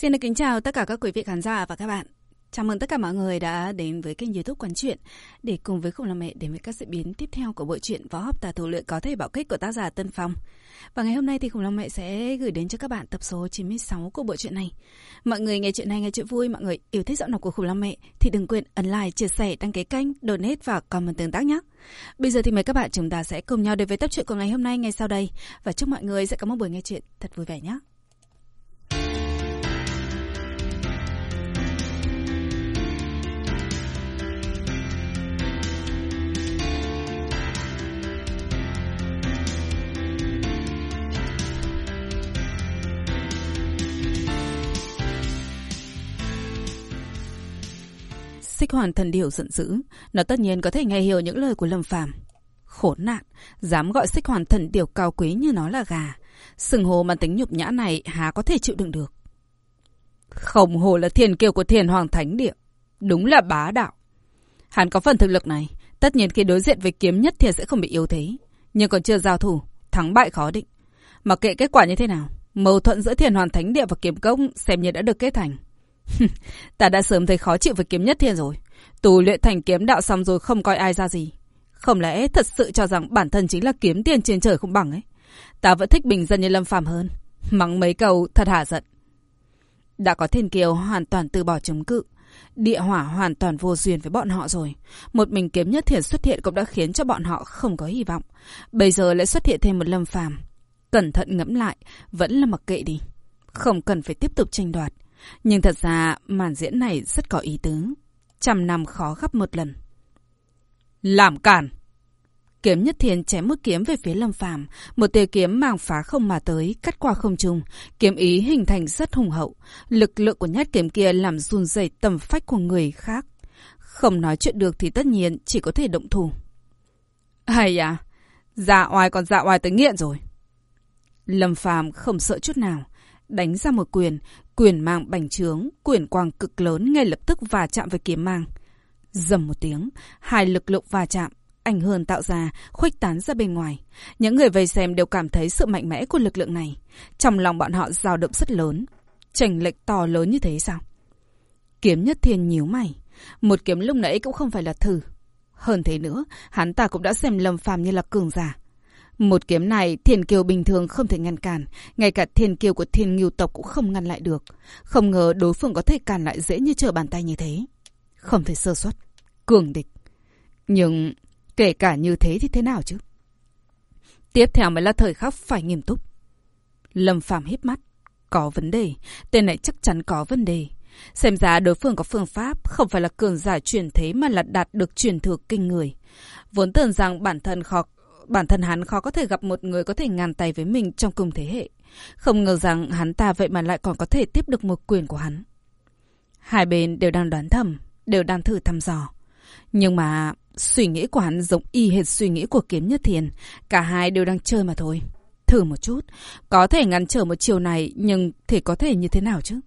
Xin được kính chào tất cả các quý vị khán giả và các bạn. Chào mừng tất cả mọi người đã đến với kênh youtube Quán Chuyện để cùng với Khổng Làm Mẹ đến với các diễn biến tiếp theo của bộ truyện Võ học Tà Thủ Luyện Có Thể Bảo Kích của tác giả Tân Phong. Và ngày hôm nay thì Khổng Long Mẹ sẽ gửi đến cho các bạn tập số 96 của bộ truyện này. Mọi người nghe chuyện này nghe chuyện vui, mọi người yêu thích giọng đọc của Khổng Long Mẹ thì đừng quên ấn like, chia sẻ, đăng ký kênh, donate và comment tương tác nhé. Bây giờ thì mời các bạn chúng ta sẽ cùng nhau đến với tập truyện của ngày hôm nay ngay sau đây và chúc mọi người sẽ có một buổi nghe chuyện thật vui vẻ nhé. Xích hoàn thần điều giận dữ, nó tất nhiên có thể nghe hiểu những lời của Lâm Phàm. Khốn nạn, dám gọi xích hoàn thần điều cao quý như nó là gà. Sừng hồ mà tính nhục nhã này há có thể chịu đựng được. Khổng hồ là thiền kiều của thiền hoàng thánh địa. Đúng là bá đạo. Hắn có phần thực lực này, tất nhiên khi đối diện với kiếm nhất thì sẽ không bị yếu thế. Nhưng còn chưa giao thủ, thắng bại khó định. Mặc kệ kết quả như thế nào, mâu thuẫn giữa thiền hoàng thánh địa và kiếm công xem như đã được kết thành. ta đã sớm thấy khó chịu với kiếm nhất thiên rồi. Tù luyện thành kiếm đạo xong rồi không coi ai ra gì. Không lẽ thật sự cho rằng bản thân chính là kiếm tiền trên trời không bằng ấy. Ta vẫn thích bình dân như Lâm Phàm hơn. Mắng mấy câu thật hả giận. Đã có thiên kiều hoàn toàn từ bỏ chống cự. Địa hỏa hoàn toàn vô duyên với bọn họ rồi. Một mình kiếm nhất thiền xuất hiện cũng đã khiến cho bọn họ không có hy vọng. Bây giờ lại xuất hiện thêm một lâm phàm. Cẩn thận ngẫm lại, vẫn là mặc kệ đi. Không cần phải tiếp tục tranh đoạt. Nhưng thật ra màn diễn này rất có ý tứ. Trăm năm khó gấp một lần. Làm cản! Kiếm nhất thiên chém mũi kiếm về phía lâm phàm. Một tia kiếm mang phá không mà tới, cắt qua không trung. Kiếm ý hình thành rất hùng hậu. Lực lượng của nhát kiếm kia làm run rẩy tầm phách của người khác. Không nói chuyện được thì tất nhiên chỉ có thể động thủ. Hay à, dạ oai còn dạ oai tới nghiện rồi. Lâm phàm không sợ chút nào đánh ra một quyền, quyền mang bành trướng, quyền quang cực lớn ngay lập tức va chạm với kiếm mang. Dầm một tiếng, hai lực lượng va chạm, ảnh hưởng tạo ra, khuếch tán ra bên ngoài. Những người vây xem đều cảm thấy sự mạnh mẽ của lực lượng này. Trong lòng bọn họ dao động rất lớn. Chành lệch to lớn như thế sao? Kiếm nhất thiên nhíu mày. Một kiếm lúc nãy cũng không phải là thử. Hơn thế nữa, hắn ta cũng đã xem Lâm Phàm như là cường giả. Một kiếm này, thiên kiều bình thường không thể ngăn cản. Ngay cả thiên kiều của thiên nghiêu tộc cũng không ngăn lại được. Không ngờ đối phương có thể cản lại dễ như trở bàn tay như thế. Không thể sơ suất. Cường địch. Nhưng kể cả như thế thì thế nào chứ? Tiếp theo mới là thời khắc phải nghiêm túc. Lâm Phàm hít mắt. Có vấn đề. Tên này chắc chắn có vấn đề. Xem ra đối phương có phương pháp, không phải là cường giả truyền thế mà là đạt được truyền thừa kinh người. Vốn tưởng rằng bản thân khó bản thân hắn khó có thể gặp một người có thể ngàn tay với mình trong cùng thế hệ. Không ngờ rằng hắn ta vậy mà lại còn có thể tiếp được một quyền của hắn. Hai bên đều đang đoán thầm, đều đang thử thăm dò. Nhưng mà suy nghĩ của hắn giống y hệt suy nghĩ của kiếm nhất thiền. Cả hai đều đang chơi mà thôi. Thử một chút, có thể ngăn trở một chiều này nhưng thì có thể như thế nào chứ?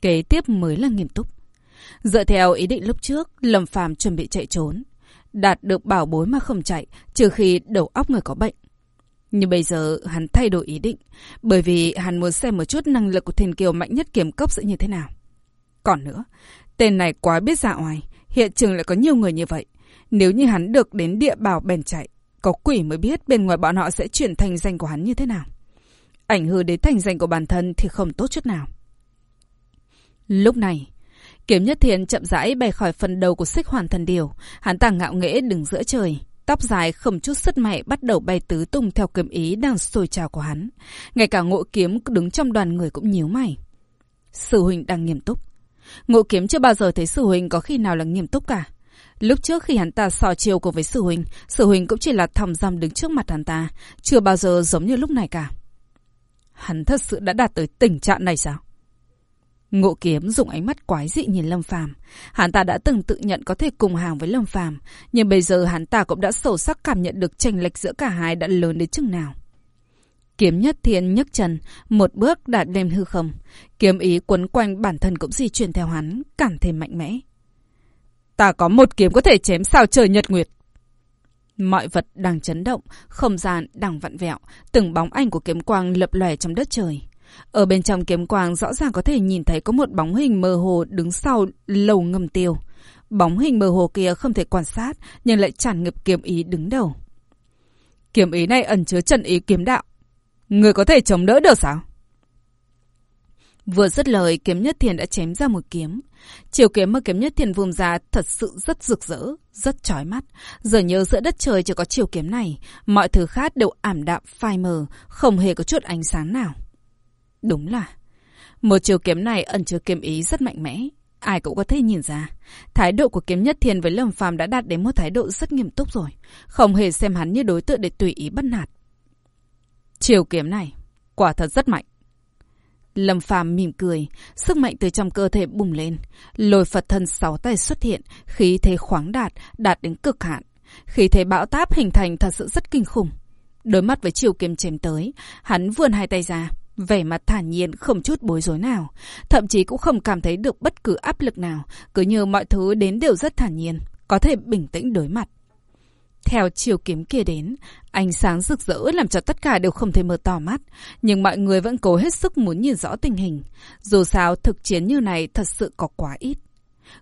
Kế tiếp mới là nghiêm túc. Dựa theo ý định lúc trước, Lâm Phàm chuẩn bị chạy trốn đạt được bảo bối mà không chạy, trừ khi đầu óc người có bệnh. Nhưng bây giờ hắn thay đổi ý định, bởi vì hắn muốn xem một chút năng lực của thiên kiều mạnh nhất kiểm cốc sẽ như thế nào. Còn nữa, tên này quá biết dạ oai, hiện trường lại có nhiều người như vậy. Nếu như hắn được đến địa bảo bèn chạy, có quỷ mới biết bên ngoài bọn họ sẽ chuyển thành danh của hắn như thế nào. Ảnh hưởng đến thành danh của bản thân thì không tốt chút nào. Lúc này, Kiếm Nhất Thiên chậm rãi bay khỏi phần đầu của xích hoàn thần điều. Hắn ta ngạo nghễ đứng giữa trời. Tóc dài không chút sức mẹ bắt đầu bay tứ tung theo kiếm ý đang sôi trào của hắn. Ngay cả ngộ kiếm đứng trong đoàn người cũng nhíu mày. Sư huynh đang nghiêm túc. Ngộ kiếm chưa bao giờ thấy sư huynh có khi nào là nghiêm túc cả. Lúc trước khi hắn ta so chiều cùng với sư huynh, sư huynh cũng chỉ là thầm dâm đứng trước mặt hắn ta, chưa bao giờ giống như lúc này cả. Hắn thật sự đã đạt tới tình trạng này sao? Ngộ kiếm dùng ánh mắt quái dị nhìn Lâm Phàm. Hắn ta đã từng tự nhận có thể cùng hàng với Lâm Phàm, nhưng bây giờ hắn ta cũng đã sâu sắc cảm nhận được chênh lệch giữa cả hai đã lớn đến chừng nào. Kiếm nhất thiên nhấc chân, một bước đạt lên hư không. Kiếm ý quấn quanh bản thân cũng di chuyển theo hắn, càng thêm mạnh mẽ. Ta có một kiếm có thể chém sao trời nhật nguyệt. Mọi vật đang chấn động, không gian đang vặn vẹo, từng bóng ảnh của kiếm quang lập lòe trong đất trời. Ở bên trong kiếm quang rõ ràng có thể nhìn thấy có một bóng hình mơ hồ đứng sau lầu ngầm tiêu. Bóng hình mơ hồ kia không thể quan sát, nhưng lại tràn ngập kiếm ý đứng đầu. Kiếm ý này ẩn chứa trận ý kiếm đạo. Người có thể chống đỡ được sao? Vừa dứt lời, kiếm nhất thiền đã chém ra một kiếm. Chiều kiếm mà kiếm nhất thiền vùng ra thật sự rất rực rỡ, rất chói mắt. Giờ nhớ giữa đất trời chỉ có chiều kiếm này, mọi thứ khác đều ảm đạm phai mờ, không hề có chút ánh sáng nào. Đúng là, một chiều kiếm này ẩn chứa kiếm ý rất mạnh mẽ. Ai cũng có thể nhìn ra, thái độ của kiếm nhất thiền với Lâm Phàm đã đạt đến một thái độ rất nghiêm túc rồi, không hề xem hắn như đối tượng để tùy ý bắt nạt. Chiều kiếm này, quả thật rất mạnh. Lâm Phàm mỉm cười, sức mạnh từ trong cơ thể bùng lên, lôi Phật thân sáu tay xuất hiện, khí thế khoáng đạt, đạt đến cực hạn. Khí thế bão táp hình thành thật sự rất kinh khủng. Đối mắt với chiều kiếm chém tới, hắn vươn hai tay ra, vẻ mặt thản nhiên không chút bối rối nào, thậm chí cũng không cảm thấy được bất cứ áp lực nào, cứ như mọi thứ đến đều rất thản nhiên, có thể bình tĩnh đối mặt. Theo chiều kiếm kia đến, ánh sáng rực rỡ làm cho tất cả đều không thể mở to mắt, nhưng mọi người vẫn cố hết sức muốn nhìn rõ tình hình. Dù sao, thực chiến như này thật sự có quá ít.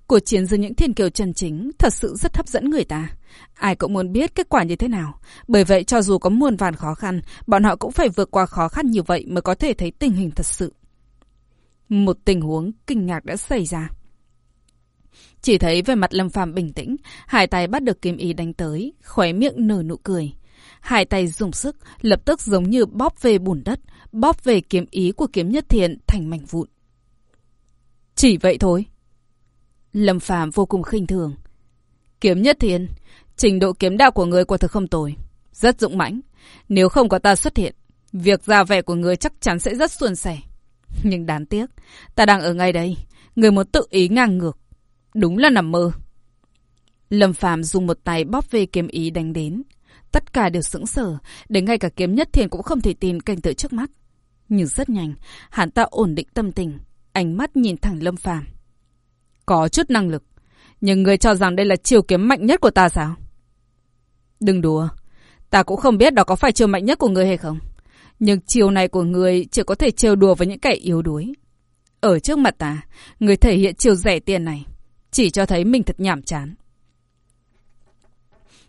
Cuộc chiến giữa những thiên kiều chân chính thật sự rất hấp dẫn người ta. Ai cũng muốn biết kết quả như thế nào. Bởi vậy cho dù có muôn vàn khó khăn, bọn họ cũng phải vượt qua khó khăn như vậy mới có thể thấy tình hình thật sự. Một tình huống kinh ngạc đã xảy ra. Chỉ thấy về mặt Lâm Phàm bình tĩnh, hai tay bắt được kiếm ý đánh tới, khóe miệng nở nụ cười. Hai tay dùng sức, lập tức giống như bóp về bùn đất, bóp về kiếm ý của kiếm nhất thiện thành mảnh vụn. Chỉ vậy thôi. Lâm Phàm vô cùng khinh thường. Kiếm nhất Thiên trình độ kiếm đạo của người quả thực không tồi, rất dũng mãnh. Nếu không có ta xuất hiện, việc ra vẻ của người chắc chắn sẽ rất suôn sẻ. Nhưng đáng tiếc, ta đang ở ngay đây, người muốn tự ý ngang ngược. Đúng là nằm mơ. Lâm Phàm dùng một tay bóp về kiếm ý đánh đến. Tất cả đều sững sờ, đến ngay cả kiếm nhất Thiên cũng không thể tin cảnh tượng trước mắt. Nhưng rất nhanh, hắn ta ổn định tâm tình, ánh mắt nhìn thẳng Lâm Phàm. Có chút năng lực, nhưng người cho rằng đây là chiều kiếm mạnh nhất của ta sao? Đừng đùa, ta cũng không biết đó có phải chiều mạnh nhất của người hay không. Nhưng chiều này của người chỉ có thể trêu đùa với những kẻ yếu đuối. Ở trước mặt ta, người thể hiện chiều rẻ tiền này. Chỉ cho thấy mình thật nhảm chán.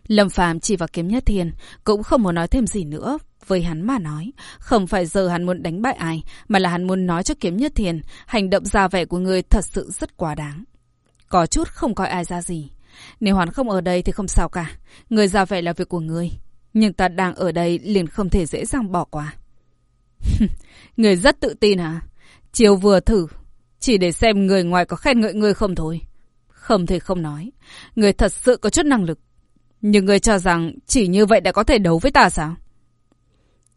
Lâm Phàm chỉ vào kiếm nhất thiên, cũng không muốn nói thêm gì nữa. Với hắn mà nói, không phải giờ hắn muốn đánh bại ai, mà là hắn muốn nói cho kiếm nhất thiền hành động ra vẻ của người thật sự rất quá đáng. Có chút không coi ai ra gì. Nếu hắn không ở đây thì không sao cả, người ra vẻ là việc của người. Nhưng ta đang ở đây liền không thể dễ dàng bỏ qua. người rất tự tin hả? Chiều vừa thử, chỉ để xem người ngoài có khen ngợi người không thôi. Không thể không nói. Người thật sự có chút năng lực. Nhưng người cho rằng chỉ như vậy đã có thể đấu với ta sao?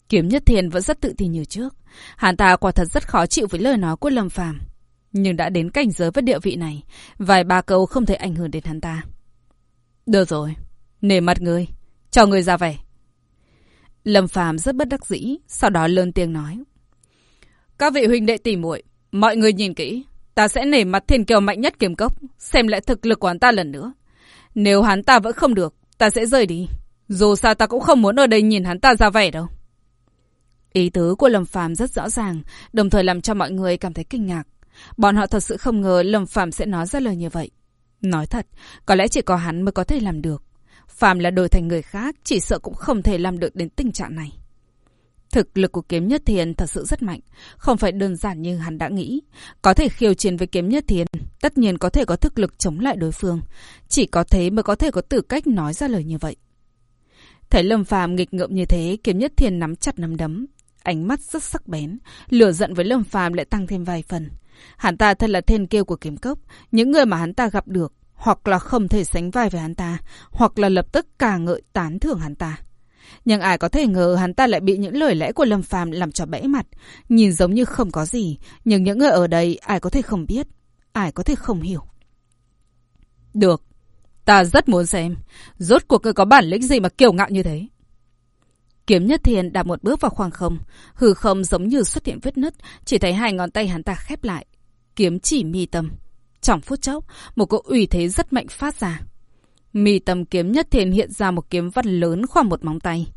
Kiếm Nhất Thiên vẫn rất tự tin như trước. Hắn ta quả thật rất khó chịu với lời nói của Lâm Phàm Nhưng đã đến cảnh giới với địa vị này, vài ba câu không thể ảnh hưởng đến hắn ta. Được rồi, nể mặt người, cho người ra vẻ. Lâm Phàm rất bất đắc dĩ, sau đó lớn tiếng nói. Các vị huynh đệ tỉ muội, mọi người nhìn kỹ, Ta sẽ nể mặt thiên kiều mạnh nhất kiếm cốc, xem lại thực lực của hắn ta lần nữa. Nếu hắn ta vẫn không được, ta sẽ rời đi. Dù sao ta cũng không muốn ở đây nhìn hắn ta ra vẻ đâu. Ý tứ của Lâm Phàm rất rõ ràng, đồng thời làm cho mọi người cảm thấy kinh ngạc. Bọn họ thật sự không ngờ Lâm Phàm sẽ nói ra lời như vậy. Nói thật, có lẽ chỉ có hắn mới có thể làm được. Phàm là đổi thành người khác, chỉ sợ cũng không thể làm được đến tình trạng này. Thực lực của kiếm nhất thiền thật sự rất mạnh, không phải đơn giản như hắn đã nghĩ. Có thể khiêu chiến với kiếm nhất thiền, tất nhiên có thể có thực lực chống lại đối phương. Chỉ có thế mới có thể có tư cách nói ra lời như vậy. Thấy Lâm Phàm nghịch ngợm như thế, kiếm nhất thiền nắm chặt nắm đấm. Ánh mắt rất sắc bén, lửa giận với Lâm Phàm lại tăng thêm vài phần. Hắn ta thật là thiên kiêu của kiếm cốc, những người mà hắn ta gặp được, hoặc là không thể sánh vai với hắn ta, hoặc là lập tức cả ngợi tán thưởng hắn ta. Nhưng ai có thể ngờ hắn ta lại bị những lời lẽ của Lâm Phàm làm cho bẽ mặt. Nhìn giống như không có gì, nhưng những người ở đây ai có thể không biết, ai có thể không hiểu. Được, ta rất muốn xem, rốt cuộc ngươi có bản lĩnh gì mà kiêu ngạo như thế. Kiếm Nhất Thiên đạp một bước vào khoảng không, hư không giống như xuất hiện vết nứt, chỉ thấy hai ngón tay hắn ta khép lại. Kiếm chỉ mi tâm. Trong phút chốc, một cỗ ủy thế rất mạnh phát ra. Mi Tâm kiếm nhất Thiên hiện ra một kiếm văn lớn khoảng một móng tay.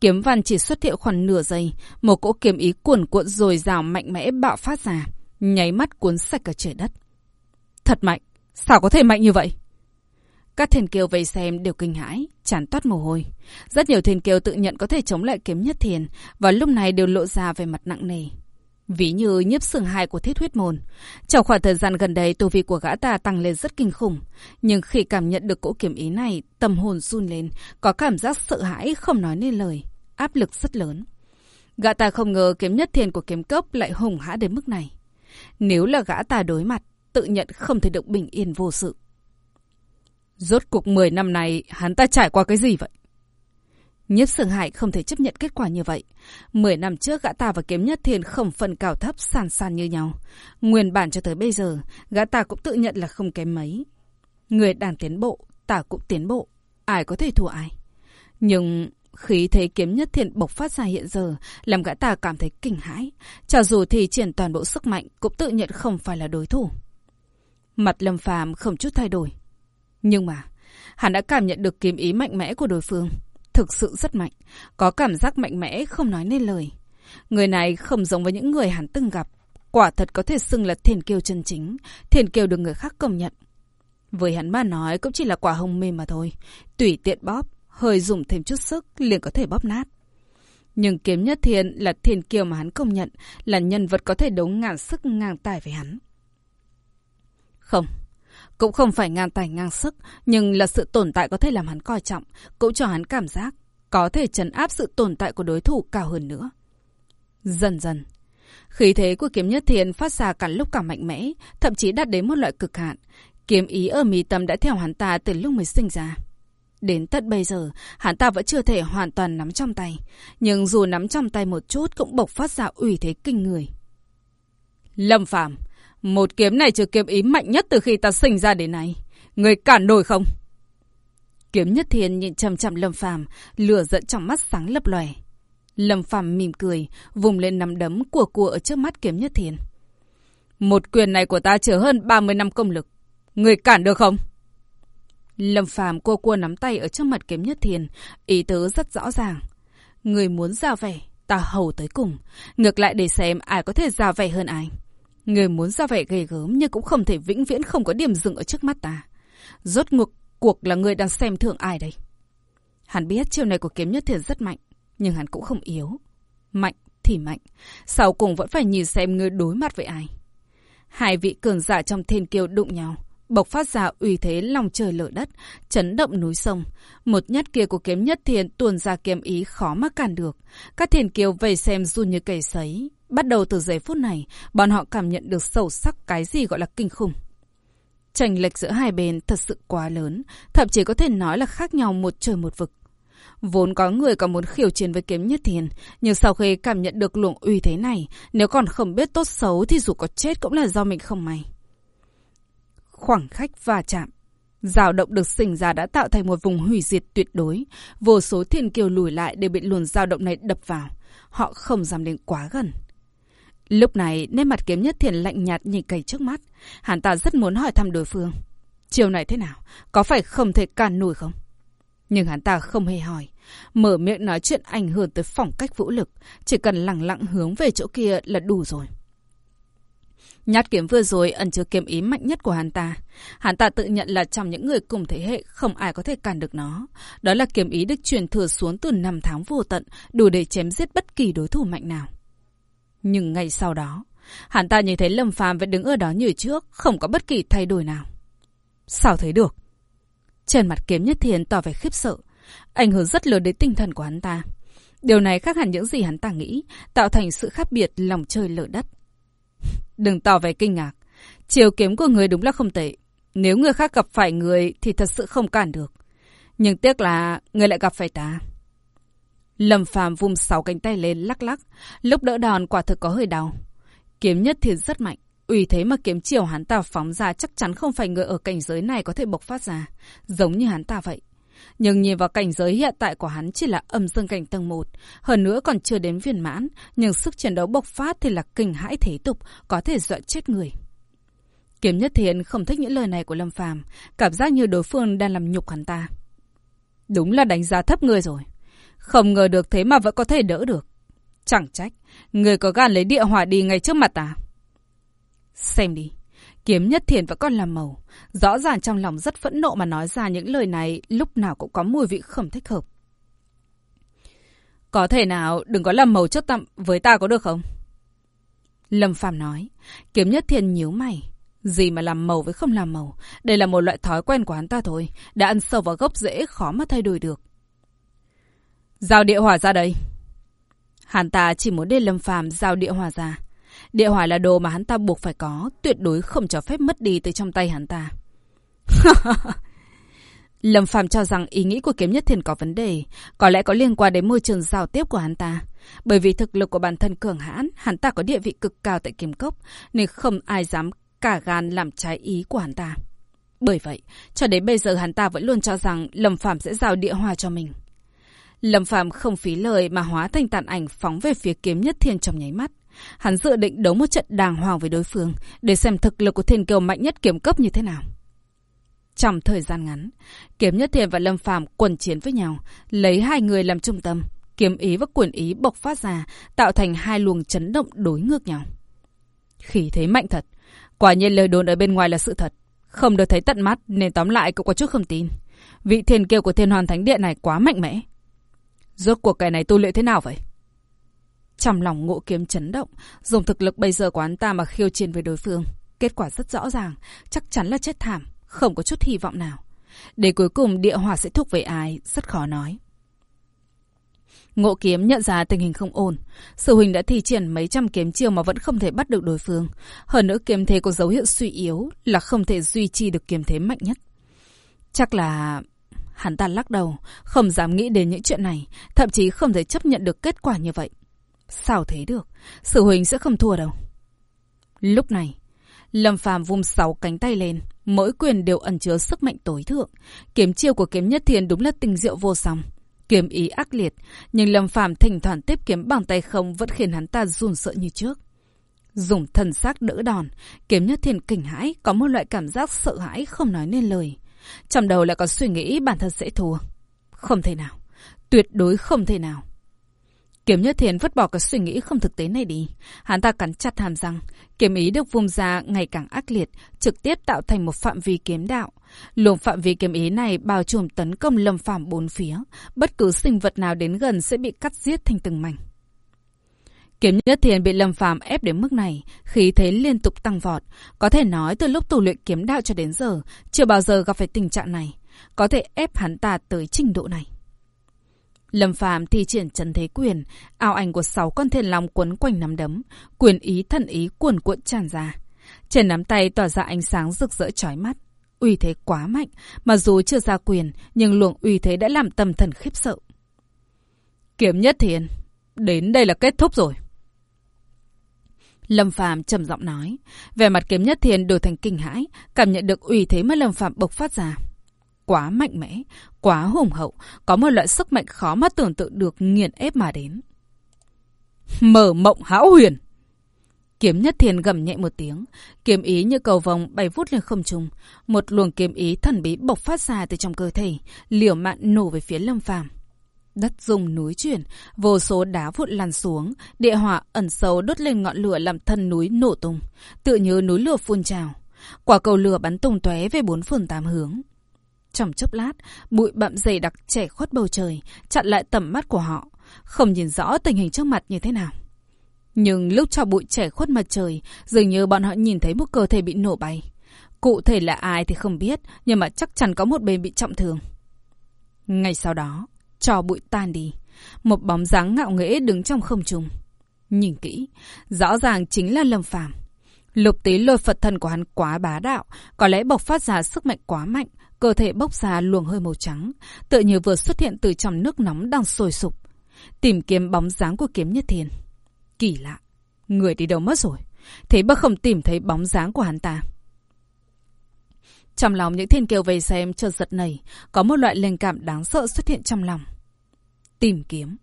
Kiếm văn chỉ xuất hiện khoảng nửa giây, một cỗ kiếm ý cuồn cuộn rồi rào mạnh mẽ bạo phát ra, nháy mắt cuốn sạch cả trời đất. Thật mạnh, sao có thể mạnh như vậy? Các thiền kiều về xem đều kinh hãi, chán toát mồ hôi. Rất nhiều thiền kiều tự nhận có thể chống lại kiếm nhất thiền, và lúc này đều lộ ra về mặt nặng nề. Ví như nhiếp sừng hai của thiết huyết môn. Trong khoảng thời gian gần đây, tu vi của gã ta tăng lên rất kinh khủng. Nhưng khi cảm nhận được cỗ kiếm ý này, tâm hồn run lên, có cảm giác sợ hãi không nói nên lời. Áp lực rất lớn. Gã ta không ngờ kiếm nhất thiền của kiếm cốc lại hùng hã đến mức này. Nếu là gã ta đối mặt, tự nhận không thể được bình yên vô sự. Rốt cuộc 10 năm này, hắn ta trải qua cái gì vậy? Nhiếp Sương Hải không thể chấp nhận kết quả như vậy. Mười năm trước gã ta và kiếm nhất thiên không phần cao thấp sàn sàn như nhau. Nguyên bản cho tới bây giờ, gã ta cũng tự nhận là không kém mấy. Người đang tiến bộ, ta cũng tiến bộ. Ai có thể thua ai? Nhưng khí thế kiếm nhất thiên bộc phát ra hiện giờ làm gã ta cảm thấy kinh hãi. Cho dù thì triển toàn bộ sức mạnh cũng tự nhận không phải là đối thủ. Mặt lâm phàm không chút thay đổi. Nhưng mà, hắn đã cảm nhận được kiếm ý mạnh mẽ của đối phương thực sự rất mạnh, có cảm giác mạnh mẽ không nói nên lời. Người này không giống với những người hắn từng gặp, quả thật có thể xưng là thiền kiêu chân chính, thiền kiêu được người khác công nhận. Với hắn mà nói cũng chỉ là quả hồng mềm mà thôi, tùy tiện bóp, hơi dùng thêm chút sức liền có thể bóp nát. Nhưng kiếm nhất thiên là thiền kiêu mà hắn công nhận, là nhân vật có thể đấu ngàn sức ngang tài với hắn. Không, cũng không phải ngang tài ngang sức, nhưng là sự tồn tại có thể làm hắn coi trọng, cũng cho hắn cảm giác có thể trấn áp sự tồn tại của đối thủ cao hơn nữa. Dần dần, khí thế của kiếm nhất thiên phát ra càng lúc càng mạnh mẽ, thậm chí đạt đến một loại cực hạn. Kiếm ý ở mì tâm đã theo hắn ta từ lúc mới sinh ra. Đến tận bây giờ, hắn ta vẫn chưa thể hoàn toàn nắm trong tay. Nhưng dù nắm trong tay một chút cũng bộc phát ra ủy thế kinh người. Lâm Phàm một kiếm này chưa kiếm ý mạnh nhất từ khi ta sinh ra đến nay. Người cản nổi không? Kiếm nhất thiên nhìn chăm chăm Lâm Phàm, lửa giận trong mắt sáng lập lòe. Lâm Phàm mỉm cười, vùng lên nắm đấm của của ở trước mắt kiếm nhất thiên. Một quyền này của ta chứa hơn 30 năm công lực. Người cản được không? Lâm Phàm cô cua nắm tay ở trước mặt kiếm nhất thiên, ý tứ rất rõ ràng. Người muốn ra vẻ, ta hầu tới cùng. Ngược lại để xem ai có thể ra vẻ hơn ai. Người muốn ra vẻ gầy gớm nhưng cũng không thể vĩnh viễn không có điểm dừng ở trước mắt ta. Rốt ngược cuộc là người đang xem thường ai đây? Hắn biết chiều này của kiếm nhất thiền rất mạnh, nhưng hắn cũng không yếu. Mạnh thì mạnh, sau cùng vẫn phải nhìn xem người đối mặt với ai. Hai vị cường giả trong thiên kiêu đụng nhau, bộc phát ra uy thế lòng trời lở đất, chấn động núi sông. Một nhát kia của kiếm nhất thiền tuôn ra kiếm ý khó mà cản được. Các thiền kiêu vây xem run như cầy sấy. Bắt đầu từ giây phút này, bọn họ cảm nhận được sâu sắc cái gì gọi là kinh khủng. chênh lệch giữa hai bên thật sự quá lớn, thậm chí có thể nói là khác nhau một trời một vực. Vốn có người còn muốn khiêu chiến với kiếm nhất thiền, nhưng sau khi cảm nhận được luồng uy thế này, nếu còn không biết tốt xấu thì dù có chết cũng là do mình không may. Khoảng khách va chạm. Dao động được sinh ra đã tạo thành một vùng hủy diệt tuyệt đối. Vô số thiên kiều lùi lại để bị luồng dao động này đập vào. Họ không dám đến quá gần. Lúc này, nét mặt kiếm nhất thiền lạnh nhạt nhìn cây trước mắt. Hắn ta rất muốn hỏi thăm đối phương. Chiều này thế nào? Có phải không thể càn nổi không? Nhưng hắn ta không hề hỏi. Mở miệng nói chuyện ảnh hưởng tới phong cách vũ lực. Chỉ cần lặng lặng hướng về chỗ kia là đủ rồi. Nhát kiếm vừa rồi ẩn chứa kiếm ý mạnh nhất của hắn ta. Hắn ta tự nhận là trong những người cùng thế hệ không ai có thể cản được nó. Đó là kiếm ý được truyền thừa xuống từ năm tháng vô tận, đủ để chém giết bất kỳ đối thủ mạnh nào. Nhưng ngay sau đó, hắn ta nhìn thấy Lâm Phàm vẫn đứng ở đó như trước, không có bất kỳ thay đổi nào. Sao thấy được? Trên mặt kiếm nhất thiền tỏ vẻ khiếp sợ, ảnh hưởng rất lớn đến tinh thần của hắn ta. Điều này khác hẳn những gì hắn ta nghĩ, tạo thành sự khác biệt lòng trời lở đất. Đừng tỏ vẻ kinh ngạc. Chiều kiếm của người đúng là không tệ. Nếu người khác gặp phải người thì thật sự không cản được. Nhưng tiếc là người lại gặp phải ta. Lâm Phàm vung sáu cánh tay lên lắc lắc. Lúc đỡ đòn quả thực có hơi đau. Kiếm nhất thì rất mạnh. Ủy thế mà kiếm chiều hắn ta phóng ra chắc chắn không phải người ở cảnh giới này có thể bộc phát ra. Giống như hắn ta vậy. Nhưng nhìn vào cảnh giới hiện tại của hắn chỉ là âm dương cảnh tầng 1. Hơn nữa còn chưa đến viên mãn. Nhưng sức chiến đấu bộc phát thì là kinh hãi thế tục, có thể dọa chết người. Kiếm Nhất Thiên không thích những lời này của Lâm Phàm, cảm giác như đối phương đang làm nhục hắn ta. Đúng là đánh giá thấp người rồi. Không ngờ được thế mà vẫn có thể đỡ được. Chẳng trách, người có gan lấy địa hỏa đi ngay trước mặt ta. Xem đi, kiếm nhất thiền vẫn còn làm màu. Rõ ràng trong lòng rất phẫn nộ mà nói ra những lời này lúc nào cũng có mùi vị không thích hợp. Có thể nào đừng có làm màu trước tạm với ta có được không? Lâm Phàm nói, kiếm nhất thiền nhíu mày. Gì mà làm màu với không làm màu, đây là một loại thói quen của hắn ta thôi, đã ăn sâu vào gốc rễ khó mà thay đổi được. Giao địa hỏa ra đây. Hắn ta chỉ muốn để Lâm Phàm giao địa hỏa ra. Địa hỏa là đồ mà hắn ta buộc phải có, tuyệt đối không cho phép mất đi từ trong tay hắn ta. Lâm Phàm cho rằng ý nghĩ của kiếm nhất thiền có vấn đề, có lẽ có liên quan đến môi trường giao tiếp của hắn ta. Bởi vì thực lực của bản thân cường hãn, hắn ta có địa vị cực cao tại kiếm cốc, nên không ai dám cả gan làm trái ý của hắn ta. Bởi vậy, cho đến bây giờ hắn ta vẫn luôn cho rằng Lâm Phàm sẽ giao địa hỏa cho mình. Lâm Phạm không phí lời mà hóa thành tàn ảnh phóng về phía kiếm nhất thiên trong nháy mắt. Hắn dự định đấu một trận đàng hoàng với đối phương để xem thực lực của thiên kiều mạnh nhất kiếm cấp như thế nào. Trong thời gian ngắn, kiếm nhất thiên và Lâm Phạm quần chiến với nhau, lấy hai người làm trung tâm, kiếm ý và quyền ý bộc phát ra, tạo thành hai luồng chấn động đối ngược nhau. Khí thế mạnh thật, quả nhiên lời đồn ở bên ngoài là sự thật. Không được thấy tận mắt nên tóm lại cũng có chút không tin. Vị thiên Kiều của thiên hoàn thánh điện này quá mạnh mẽ. Rốt cuộc cái này tu luyện thế nào vậy? Trong lòng ngộ kiếm chấn động, dùng thực lực bây giờ của hắn ta mà khiêu chiến với đối phương. Kết quả rất rõ ràng, chắc chắn là chết thảm, không có chút hy vọng nào. Để cuối cùng địa hỏa sẽ thuộc về ai, rất khó nói. Ngộ kiếm nhận ra tình hình không ổn. Sư huynh đã thi triển mấy trăm kiếm chiêu mà vẫn không thể bắt được đối phương. Hơn nữa kiếm thế có dấu hiệu suy yếu là không thể duy trì được kiếm thế mạnh nhất. Chắc là Hắn ta lắc đầu, không dám nghĩ đến những chuyện này, thậm chí không thể chấp nhận được kết quả như vậy. Sao thế được? Sử huynh sẽ không thua đâu. Lúc này, Lâm Phàm vung sáu cánh tay lên, mỗi quyền đều ẩn chứa sức mạnh tối thượng. Kiếm chiêu của kiếm nhất thiên đúng là tình diệu vô song. Kiếm ý ác liệt, nhưng Lâm Phàm thỉnh thoảng tiếp kiếm bằng tay không vẫn khiến hắn ta run sợ như trước. Dùng thần xác đỡ đòn, kiếm nhất thiên kinh hãi, có một loại cảm giác sợ hãi không nói nên lời. Trong đầu lại có suy nghĩ bản thân sẽ thua. Không thể nào. Tuyệt đối không thể nào. Kiếm Nhất Thiền vứt bỏ cái suy nghĩ không thực tế này đi. Hắn ta cắn chặt hàm răng. Kiếm ý được vung ra ngày càng ác liệt, trực tiếp tạo thành một phạm vi kiếm đạo. Luồng phạm vi kiếm ý này bao trùm tấn công lâm phạm bốn phía. Bất cứ sinh vật nào đến gần sẽ bị cắt giết thành từng mảnh. Kiếm Nhất Thiên bị Lâm Phàm ép đến mức này, khí thế liên tục tăng vọt. Có thể nói từ lúc tu luyện kiếm đạo cho đến giờ, chưa bao giờ gặp phải tình trạng này. Có thể ép hắn ta tới trình độ này. Lâm Phàm thi triển trần thế quyền, ảo ảnh của sáu con thiên long quấn quanh nắm đấm, quyền ý thần ý cuồn cuộn tràn ra. Trên nắm tay tỏa ra ánh sáng rực rỡ chói mắt. Uy thế quá mạnh, mà dù chưa ra quyền, nhưng luồng uy thế đã làm tâm thần khiếp sợ. Kiếm Nhất Thiền, đến đây là kết thúc rồi. Lâm Phàm trầm giọng nói, vẻ mặt kiếm nhất thiên đổi thành kinh hãi, cảm nhận được uy thế mà Lâm Phàm bộc phát ra. Quá mạnh mẽ, quá hùng hậu, có một loại sức mạnh khó mà tưởng tượng được nghiền ép mà đến. Mở mộng hão huyền! Kiếm nhất thiên gầm nhẹ một tiếng, kiếm ý như cầu vòng bay vút lên không trung, một luồng kiếm ý thần bí bộc phát ra từ trong cơ thể, liều mạng nổ về phía Lâm Phàm. Đất rung núi chuyển, vô số đá vụn lăn xuống, địa hỏa ẩn sâu đốt lên ngọn lửa làm thân núi nổ tung, tự như núi lửa phun trào. Quả cầu lửa bắn tung tóe về bốn phương tám hướng. Trong chốc lát, bụi bặm dày đặc trẻ khuất bầu trời, chặn lại tầm mắt của họ, không nhìn rõ tình hình trước mặt như thế nào. Nhưng lúc cho bụi trẻ khuất mặt trời, dường như bọn họ nhìn thấy một cơ thể bị nổ bay. Cụ thể là ai thì không biết, nhưng mà chắc chắn có một bên bị trọng thương. Ngay sau đó, cho bụi tan đi. Một bóng dáng ngạo nghễ đứng trong không trung. Nhìn kỹ, rõ ràng chính là Lâm Phàm. Lục tí lôi Phật thần của hắn quá bá đạo, có lẽ bộc phát ra sức mạnh quá mạnh, cơ thể bốc ra luồng hơi màu trắng, tựa như vừa xuất hiện từ trong nước nóng đang sôi sục. Tìm kiếm bóng dáng của kiếm nhất thiên. Kỳ lạ, người đi đâu mất rồi? Thế mà không tìm thấy bóng dáng của hắn ta. Trong lòng những thiên kiều về xem chợt giật nảy, có một loại linh cảm đáng sợ xuất hiện trong lòng. Tìm kiếm.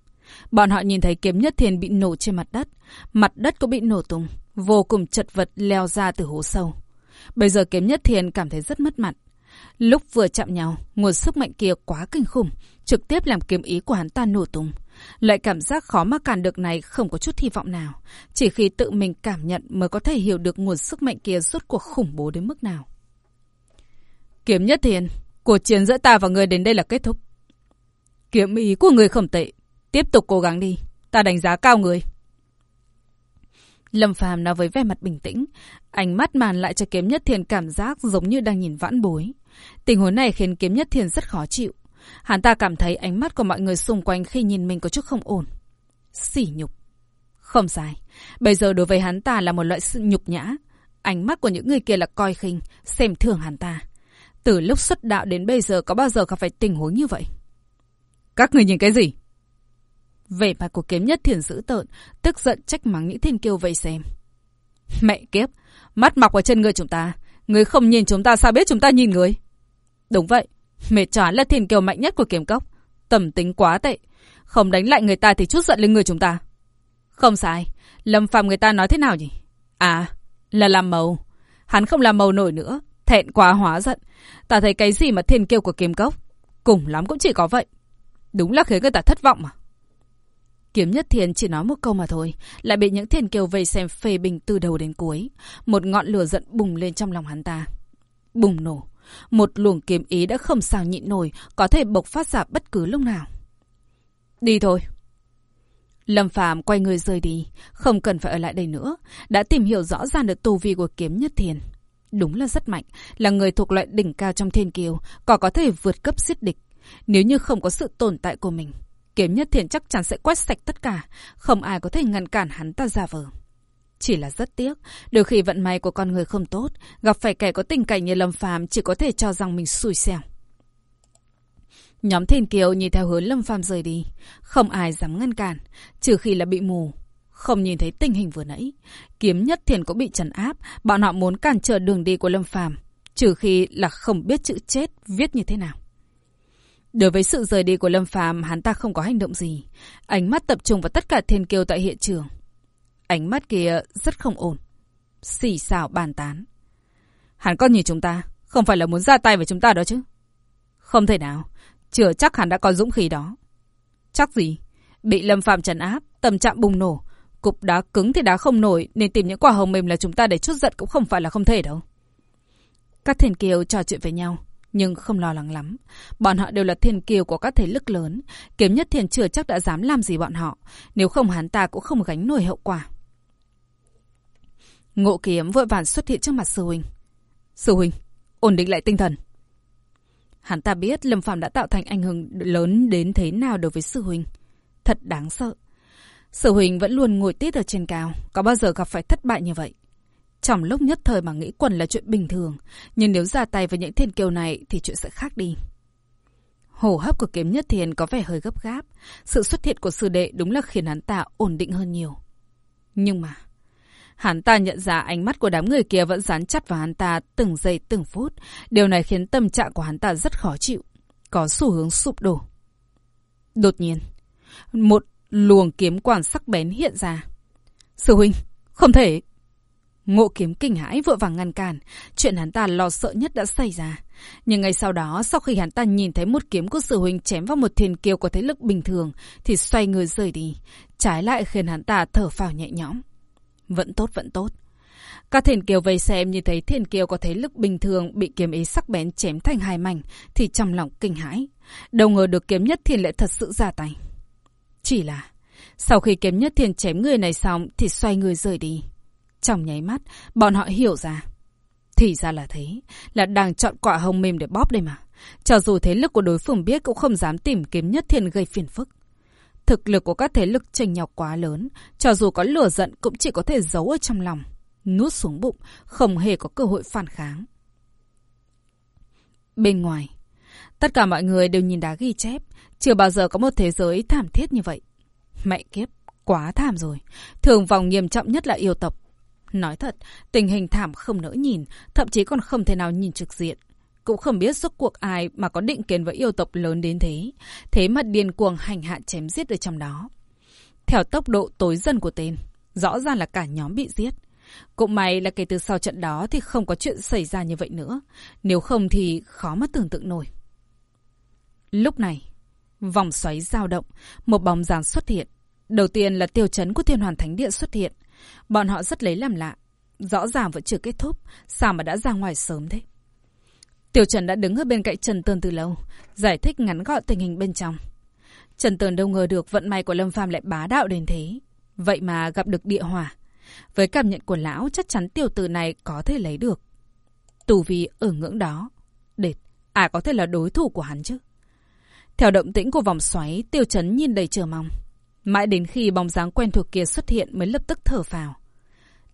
Bọn họ nhìn thấy kiếm nhất thiên bị nổ trên mặt đất. Mặt đất cũng bị nổ tung, vô cùng chật vật leo ra từ hố sâu. Bây giờ kiếm nhất thiên cảm thấy rất mất mặt. Lúc vừa chạm nhau, nguồn sức mạnh kia quá kinh khủng, trực tiếp làm kiếm ý của hắn ta nổ tung. Loại cảm giác khó mà cản được này không có chút hy vọng nào. Chỉ khi tự mình cảm nhận mới có thể hiểu được nguồn sức mạnh kia rốt cuộc khủng bố đến mức nào. Kiếm nhất thiền, cuộc chiến giữa ta và người đến đây là kết thúc. Kiếm ý của người không tệ. Tiếp tục cố gắng đi. Ta đánh giá cao người. Lâm Phàm nói với vẻ mặt bình tĩnh, ánh mắt màn lại cho Kiếm Nhất Thiền cảm giác giống như đang nhìn vãn bối. Tình huống này khiến Kiếm Nhất Thiền rất khó chịu. Hắn ta cảm thấy ánh mắt của mọi người xung quanh khi nhìn mình có chút không ổn. Sỉ nhục. Không sai. Bây giờ đối với hắn ta là một loại sự nhục nhã. Ánh mắt của những người kia là coi khinh, xem thường hắn ta. Từ lúc xuất đạo đến bây giờ có bao giờ gặp phải tình huống như vậy? Các người nhìn cái gì? Vẻ mặt của kiếm nhất thiền dữ tợn, tức giận trách mắng những thiên kiêu vây xem. Mẹ kiếp, mắt mọc ở chân người chúng ta. Người không nhìn chúng ta sao biết chúng ta nhìn người? Đúng vậy, mệt chán là thiên kiêu mạnh nhất của kiếm cốc. Tầm tính quá tệ. Không đánh lại người ta thì chút giận lên người chúng ta. Không sai, lâm phàm người ta nói thế nào nhỉ? À, là làm màu. Hắn không làm màu nổi nữa, thẹn quá hóa giận. Ta thấy cái gì mà thiên kiêu của kiếm cốc. Cùng lắm cũng chỉ có vậy. Đúng là khiến người ta thất vọng mà. Kiếm Nhất Thiên chỉ nói một câu mà thôi, lại bị những thiên kiều vây xem phê bình từ đầu đến cuối. Một ngọn lửa giận bùng lên trong lòng hắn ta. Bùng nổ. Một luồng kiếm ý đã không sao nhịn nổi, có thể bộc phát ra bất cứ lúc nào. Đi thôi. Lâm Phàm quay người rời đi, không cần phải ở lại đây nữa, đã tìm hiểu rõ ràng được tu vi của kiếm Nhất Thiên. Đúng là rất mạnh, là người thuộc loại đỉnh cao trong thiên kiều, còn có thể vượt cấp giết địch. Nếu như không có sự tồn tại của mình, Kiếm nhất thiện chắc chắn sẽ quét sạch tất cả, không ai có thể ngăn cản hắn ta ra vờ. Chỉ là rất tiếc, đôi khi vận may của con người không tốt, gặp phải kẻ có tình cảnh như Lâm Phàm chỉ có thể cho rằng mình xui xẻo. Nhóm Thiên Kiều nhìn theo hướng Lâm Phàm rời đi, không ai dám ngăn cản, trừ khi là bị mù. Không nhìn thấy tình hình vừa nãy, kiếm nhất thiền cũng bị trấn áp, bọn họ muốn cản trở đường đi của Lâm Phàm, trừ khi là không biết chữ chết viết như thế nào. Đối với sự rời đi của Lâm Phàm, hắn ta không có hành động gì. Ánh mắt tập trung vào tất cả thiên kiêu tại hiện trường. Ánh mắt kia rất không ổn. xì xào bàn tán. Hắn có nhìn chúng ta, không phải là muốn ra tay với chúng ta đó chứ. Không thể nào, chưa chắc hắn đã có dũng khí đó. Chắc gì? Bị Lâm Phàm trấn áp, tâm trạng bùng nổ. Cục đá cứng thì đá không nổi, nên tìm những quả hồng mềm là chúng ta để chút giận cũng không phải là không thể đâu. Các thiên kiều trò chuyện với nhau nhưng không lo lắng lắm. Bọn họ đều là thiên kiều của các thế lực lớn. Kiếm nhất thiên chưa chắc đã dám làm gì bọn họ. Nếu không hắn ta cũng không gánh nổi hậu quả. Ngộ kiếm vội vàng xuất hiện trước mặt sư huynh. Sư huynh, ổn định lại tinh thần. Hắn ta biết Lâm Phạm đã tạo thành ảnh hưởng lớn đến thế nào đối với sư huynh. Thật đáng sợ. Sư huynh vẫn luôn ngồi tít ở trên cao, có bao giờ gặp phải thất bại như vậy. Trong lúc nhất thời mà nghĩ quần là chuyện bình thường, nhưng nếu ra tay với những thiên kiều này thì chuyện sẽ khác đi. Hổ hấp của kiếm nhất thiền có vẻ hơi gấp gáp. Sự xuất hiện của sư đệ đúng là khiến hắn ta ổn định hơn nhiều. Nhưng mà, hắn ta nhận ra ánh mắt của đám người kia vẫn dán chặt vào hắn ta từng giây từng phút. Điều này khiến tâm trạng của hắn ta rất khó chịu, có xu hướng sụp đổ. Đột nhiên, một luồng kiếm quản sắc bén hiện ra. Sư huynh, không thể... Ngộ kiếm kinh hãi vội vàng ngăn cản, chuyện hắn ta lo sợ nhất đã xảy ra. Nhưng ngay sau đó, sau khi hắn ta nhìn thấy một kiếm của sư huynh chém vào một thiên kiều có thế lực bình thường, thì xoay người rời đi. Trái lại khiến hắn ta thở phào nhẹ nhõm. Vẫn tốt, vẫn tốt. Các thiền kiều vây xem như thấy thiền kiều có thế lực bình thường bị kiếm ý sắc bén chém thành hai mảnh, thì trong lòng kinh hãi. Đâu ngờ được kiếm nhất thiền lại thật sự ra tay. Chỉ là, sau khi kiếm nhất thiên chém người này xong thì xoay người rời đi. Trong nháy mắt, bọn họ hiểu ra. Thì ra là thế, là đang chọn quả hồng mềm để bóp đây mà. Cho dù thế lực của đối phương biết cũng không dám tìm kiếm nhất thiên gây phiền phức. Thực lực của các thế lực tranh nhau quá lớn, cho dù có lửa giận cũng chỉ có thể giấu ở trong lòng, nuốt xuống bụng, không hề có cơ hội phản kháng. Bên ngoài, tất cả mọi người đều nhìn đá ghi chép, chưa bao giờ có một thế giới thảm thiết như vậy. Mẹ kiếp, quá thảm rồi. Thường vòng nghiêm trọng nhất là yêu tộc. Nói thật, tình hình thảm không nỡ nhìn, thậm chí còn không thể nào nhìn trực diện. Cũng không biết rốt cuộc ai mà có định kiến với yêu tộc lớn đến thế. Thế mà điên cuồng hành hạ chém giết ở trong đó. Theo tốc độ tối dần của tên, rõ ràng là cả nhóm bị giết. Cũng may là kể từ sau trận đó thì không có chuyện xảy ra như vậy nữa. Nếu không thì khó mà tưởng tượng nổi. Lúc này, vòng xoáy dao động, một bóng dáng xuất hiện. Đầu tiên là tiêu chấn của thiên hoàn thánh điện xuất hiện. Bọn họ rất lấy làm lạ. Rõ ràng vẫn chưa kết thúc, sao mà đã ra ngoài sớm thế? Tiểu Trần đã đứng ở bên cạnh Trần Tường từ lâu, giải thích ngắn gọn tình hình bên trong. Trần Tường đâu ngờ được vận may của Lâm Phàm lại bá đạo đến thế. Vậy mà gặp được địa hỏa. Với cảm nhận của lão, chắc chắn tiểu tử này có thể lấy được. Tù vì ở ngưỡng đó. Đệt, à có thể là đối thủ của hắn chứ. Theo động tĩnh của vòng xoáy, tiêu chấn nhìn đầy chờ mong. Mãi đến khi bóng dáng quen thuộc kia xuất hiện mới lập tức thở vào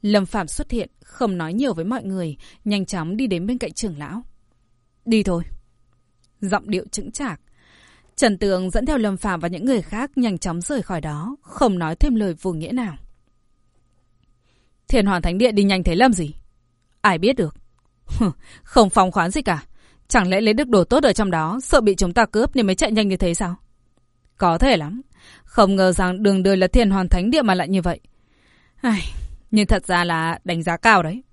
Lâm Phạm xuất hiện, không nói nhiều với mọi người, nhanh chóng đi đến bên cạnh trưởng lão. Đi thôi. Giọng điệu chững chạc. Trần Tường dẫn theo Lâm Phạm và những người khác nhanh chóng rời khỏi đó, không nói thêm lời vô nghĩa nào. thiền Hoàn Thánh Địa đi nhanh thế làm gì? Ai biết được. không phòng khoán gì cả. Chẳng lẽ lấy được đồ tốt ở trong đó, sợ bị chúng ta cướp nên mới chạy nhanh như thế sao? Có thể lắm. Không ngờ rằng đường đời là thiên hoàn thánh địa mà lại như vậy. Ai, nhưng thật ra là đánh giá cao đấy.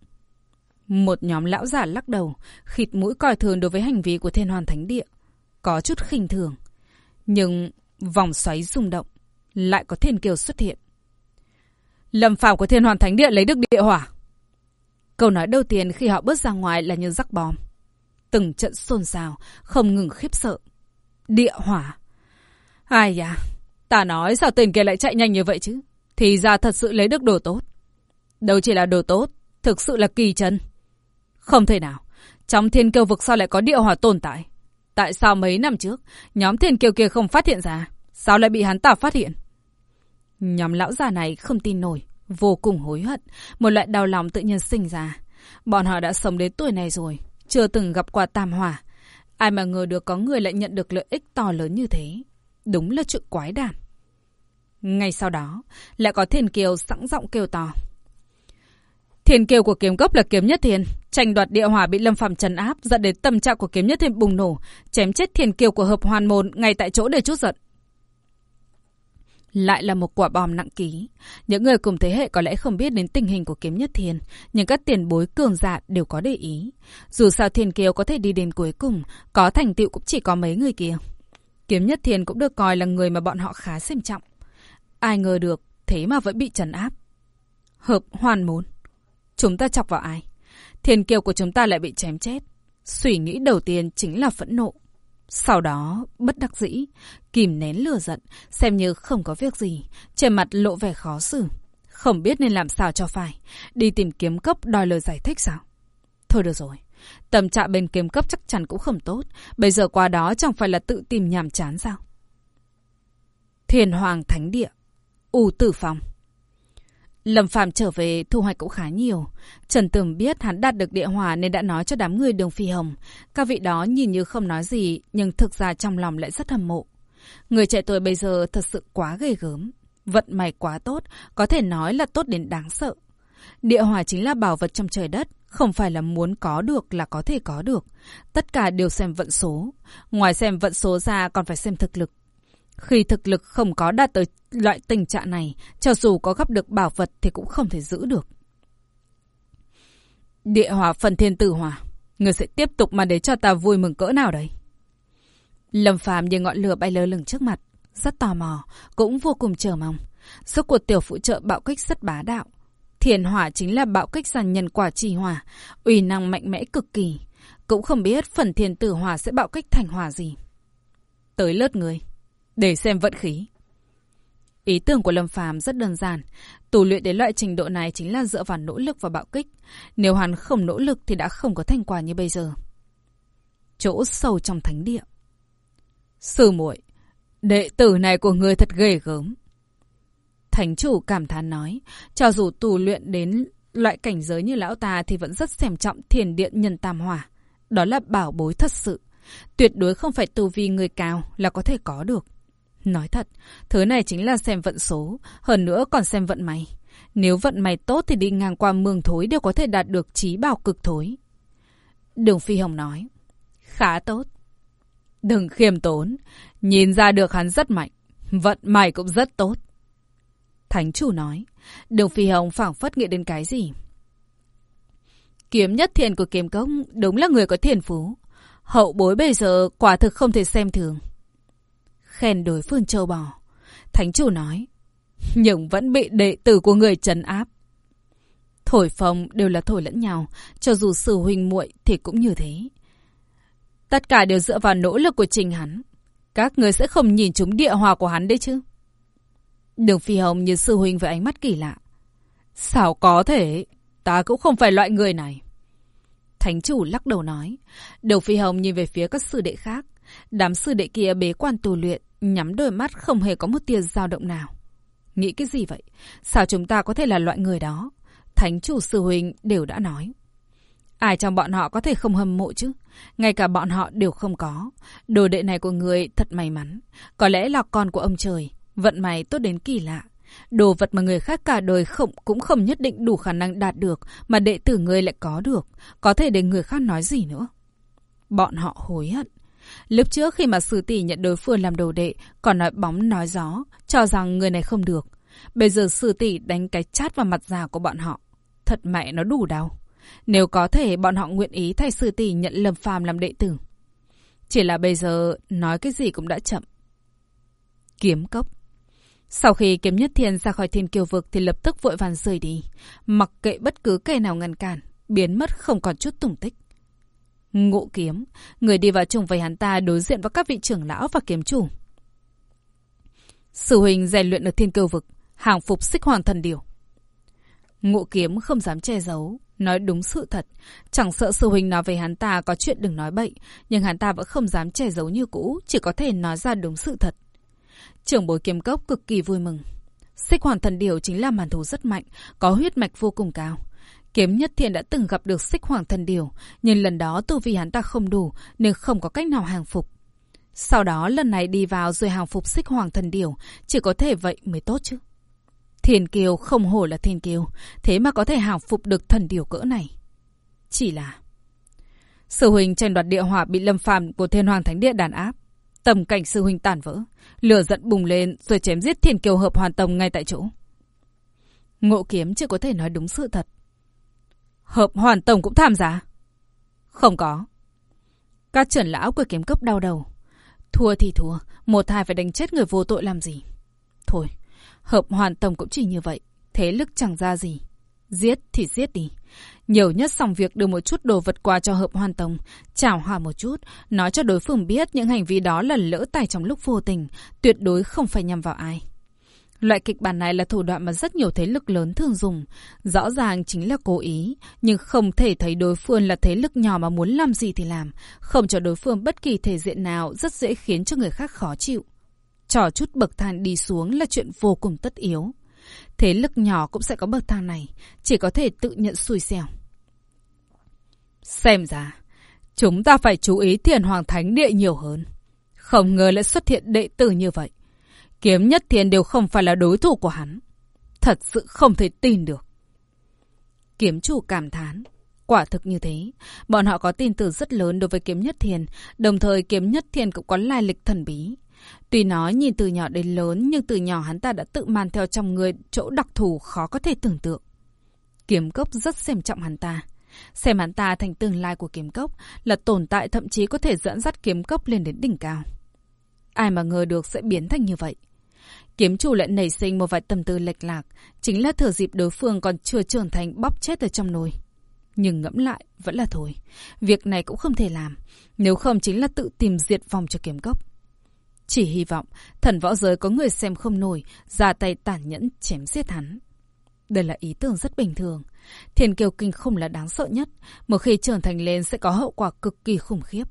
Một nhóm lão giả lắc đầu, khịt mũi coi thường đối với hành vi của thiên hoàn thánh địa. Có chút khinh thường. Nhưng vòng xoáy rung động, lại có thiên kiều xuất hiện. Lâm phàm của thiên hoàn thánh địa lấy được địa hỏa. Câu nói đầu tiên khi họ bước ra ngoài là như rắc bom. Từng trận xôn xao, không ngừng khiếp sợ. Địa hỏa. Ai da, ta nói sao tên kia lại chạy nhanh như vậy chứ? Thì ra thật sự lấy được đồ tốt. Đâu chỉ là đồ tốt, thực sự là kỳ chân. Không thể nào, trong thiên kiêu vực sao lại có địa hỏa tồn tại? Tại sao mấy năm trước, nhóm thiên kiêu kia không phát hiện ra? Sao lại bị hắn ta phát hiện? Nhóm lão già này không tin nổi, vô cùng hối hận, một loại đau lòng tự nhiên sinh ra. Bọn họ đã sống đến tuổi này rồi, chưa từng gặp qua tam hỏa. Ai mà ngờ được có người lại nhận được lợi ích to lớn như thế. Đúng là chuyện quái đản. Ngay sau đó, lại có thiên kiều sẵn giọng kêu to. Thiên kiều của kiếm gốc là kiếm nhất thiên. Tranh đoạt địa hỏa bị lâm phạm trần áp dẫn đến tâm trạng của kiếm nhất thiên bùng nổ. Chém chết thiên kiều của hợp hoàn môn ngay tại chỗ để chút giận. Lại là một quả bom nặng ký. Những người cùng thế hệ có lẽ không biết đến tình hình của kiếm nhất thiên, nhưng các tiền bối cường giả đều có để ý. Dù sao thiên kiều có thể đi đến cuối cùng, có thành tựu cũng chỉ có mấy người kia. Kiếm nhất thiên cũng được coi là người mà bọn họ khá xem trọng. Ai ngờ được, thế mà vẫn bị trấn áp. Hợp hoàn môn. Chúng ta chọc vào ai? Thiên kiều của chúng ta lại bị chém chết. Suy nghĩ đầu tiên chính là phẫn nộ. Sau đó, bất đắc dĩ, kìm nén lửa giận, xem như không có việc gì, trên mặt lộ vẻ khó xử. Không biết nên làm sao cho phải, đi tìm kiếm cấp đòi lời giải thích sao? Thôi được rồi, tâm trạng bên kiếm cấp chắc chắn cũng không tốt, bây giờ qua đó chẳng phải là tự tìm nhàm chán sao? Thiền Hoàng Thánh Địa U Tử Phòng Lâm Phạm trở về thu hoạch cũng khá nhiều. Trần Tường biết hắn đạt được địa hòa nên đã nói cho đám người đường phi hồng. Các vị đó nhìn như không nói gì nhưng thực ra trong lòng lại rất hâm mộ. Người trẻ tuổi bây giờ thật sự quá ghê gớm. Vận may quá tốt, có thể nói là tốt đến đáng sợ. Địa hòa chính là bảo vật trong trời đất, không phải là muốn có được là có thể có được. Tất cả đều xem vận số. Ngoài xem vận số ra còn phải xem thực lực. Khi thực lực không có đạt tới loại tình trạng này, cho dù có gấp được bảo vật thì cũng không thể giữ được. Địa hỏa phần thiên tử hỏa, người sẽ tiếp tục mà để cho ta vui mừng cỡ nào đấy? Lâm phàm như ngọn lửa bay lơ lửng trước mặt, rất tò mò, cũng vô cùng chờ mong. Số của tiểu phụ trợ bạo kích rất bá đạo. Thiền hỏa chính là bạo kích giàn nhân quả trì hỏa, uy năng mạnh mẽ cực kỳ. Cũng không biết phần thiên tử hỏa sẽ bạo kích thành hỏa gì. Tới lượt người. Để xem vận khí. Ý tưởng của Lâm Phàm rất đơn giản. Tù luyện đến loại trình độ này chính là dựa vào nỗ lực và bạo kích. Nếu hắn không nỗ lực thì đã không có thành quả như bây giờ. Chỗ sâu trong thánh địa. Sư muội, đệ tử này của người thật ghê gớm. Thánh chủ cảm thán nói, cho dù tù luyện đến loại cảnh giới như lão ta thì vẫn rất xem trọng thiền điện nhân tam hỏa. Đó là bảo bối thật sự. Tuyệt đối không phải tu vi người cao là có thể có được. Nói thật, thứ này chính là xem vận số, hơn nữa còn xem vận may. Nếu vận may tốt thì đi ngang qua mương thối đều có thể đạt được trí bảo cực thối. Đường Phi Hồng nói, khá tốt. Đừng khiêm tốn, nhìn ra được hắn rất mạnh, vận may cũng rất tốt. Thánh chủ nói, Đường Phi Hồng phảng phất nghĩ đến cái gì. Kiếm nhất thiền của kiếm công đúng là người có thiền phú. Hậu bối bây giờ quả thực không thể xem thường. Khen đối phương châu bò. Thánh chủ nói. Nhưng vẫn bị đệ tử của người trấn áp. Thổi phồng đều là thổi lẫn nhau. Cho dù sư huynh muội thì cũng như thế. Tất cả đều dựa vào nỗ lực của trình hắn. Các người sẽ không nhìn chúng địa hòa của hắn đấy chứ. Đường Phi Hồng nhìn sư huynh với ánh mắt kỳ lạ. Sao có thể? Ta cũng không phải loại người này. Thánh chủ lắc đầu nói. Đường Phi Hồng nhìn về phía các sư đệ khác. Đám sư đệ kia bế quan tu luyện, nhắm đôi mắt không hề có một tia dao động nào. Nghĩ cái gì vậy? Sao chúng ta có thể là loại người đó? Thánh chủ sư huynh đều đã nói. Ai trong bọn họ có thể không hâm mộ chứ? Ngay cả bọn họ đều không có. Đồ đệ này của người thật may mắn. Có lẽ là con của ông trời. Vận may tốt đến kỳ lạ. Đồ vật mà người khác cả đời không, cũng không nhất định đủ khả năng đạt được, mà đệ tử người lại có được. Có thể để người khác nói gì nữa. Bọn họ hối hận. Lúc trước khi mà sư tỷ nhận đối phương làm đồ đệ còn nói bóng nói gió cho rằng người này không được. Bây giờ sư tỷ đánh cái chát vào mặt già của bọn họ. Thật mẹ nó đủ đau. Nếu có thể bọn họ nguyện ý thay sư tỷ nhận Lâm Phàm làm đệ tử. Chỉ là bây giờ nói cái gì cũng đã chậm. Kiếm cốc. Sau khi kiếm nhất thiên ra khỏi thiên kiều vực thì lập tức vội vàng rời đi. Mặc kệ bất cứ kẻ nào ngăn cản, biến mất không còn chút tủng tích. Ngộ kiếm, người đi vào chung với hắn ta đối diện với các vị trưởng lão và kiếm chủ. Sư huynh rèn luyện ở thiên kiều vực, hàng phục xích hoàng thần điều. Ngộ kiếm không dám che giấu, nói đúng sự thật. Chẳng sợ sư huynh nói về hắn ta có chuyện đừng nói bậy, nhưng hắn ta vẫn không dám che giấu như cũ, chỉ có thể nói ra đúng sự thật. Trưởng bối kiếm cốc cực kỳ vui mừng. Xích hoàng thần điều chính là màn thú rất mạnh, có huyết mạch vô cùng cao. Kiếm Nhất Thiên đã từng gặp được xích hoàng thần điều, nhưng lần đó tu vi hắn ta không đủ nên không có cách nào hàng phục. Sau đó lần này đi vào rồi hàng phục xích hoàng thần điều, chỉ có thể vậy mới tốt chứ. Thiên kiều không hổ là thiên kiều, thế mà có thể hàng phục được thần điều cỡ này. Chỉ là... Sư huynh tranh đoạt địa hỏa bị lâm phàm của thiên hoàng thánh địa đàn áp. Tầm cảnh sư huynh tàn vỡ. Lửa giận bùng lên rồi chém giết thiên kiều hợp hoàn tông ngay tại chỗ. Ngộ kiếm chưa có thể nói đúng sự thật. Hợp hoàn tổng cũng tham gia. Không có. Các trưởng lão của kiếm cấp đau đầu. Thua thì thua, một hai phải đánh chết người vô tội làm gì. Thôi, Hợp hoàn tổng cũng chỉ như vậy. Thế lực chẳng ra gì. Giết thì giết đi. Nhiều nhất xong việc đưa một chút đồ vật qua cho hợp hoàn tổng, Chào hòa một chút. Nói cho đối phương biết những hành vi đó là lỡ tài trong lúc vô tình. Tuyệt đối không phải nhằm vào ai. Loại kịch bản này là thủ đoạn mà rất nhiều thế lực lớn thường dùng. Rõ ràng chính là cố ý, nhưng không thể thấy đối phương là thế lực nhỏ mà muốn làm gì thì làm. Không cho đối phương bất kỳ thể diện nào rất dễ khiến cho người khác khó chịu. Trò chút bậc thang đi xuống là chuyện vô cùng tất yếu. Thế lực nhỏ cũng sẽ có bậc thang này, chỉ có thể tự nhận xui xẻo. Xem ra, chúng ta phải chú ý thiền hoàng thánh địa nhiều hơn. Không ngờ lại xuất hiện đệ tử như vậy. Kiếm nhất Thiên đều không phải là đối thủ của hắn. Thật sự không thể tin được. Kiếm chủ cảm thán. Quả thực như thế, bọn họ có tin tưởng rất lớn đối với kiếm nhất thiền, đồng thời kiếm nhất thiền cũng có lai lịch thần bí. Tuy nói nhìn từ nhỏ đến lớn, nhưng từ nhỏ hắn ta đã tự mang theo trong người chỗ đặc thù khó có thể tưởng tượng. Kiếm cốc rất xem trọng hắn ta. Xem hắn ta thành tương lai của kiếm cốc là tồn tại thậm chí có thể dẫn dắt kiếm cốc lên đến đỉnh cao. Ai mà ngờ được sẽ biến thành như vậy. Kiếm chủ lại nảy sinh một vài tâm tư lệch lạc, chính là thừa dịp đối phương còn chưa trưởng thành bóp chết ở trong nồi. Nhưng ngẫm lại, vẫn là thôi. Việc này cũng không thể làm, nếu không chính là tự tìm diệt vong cho kiếm cốc. Chỉ hy vọng thần võ giới có người xem không nổi, ra tay tàn nhẫn chém giết hắn. Đây là ý tưởng rất bình thường. Thiên kiều kinh không là đáng sợ nhất, một khi trưởng thành lên sẽ có hậu quả cực kỳ khủng khiếp.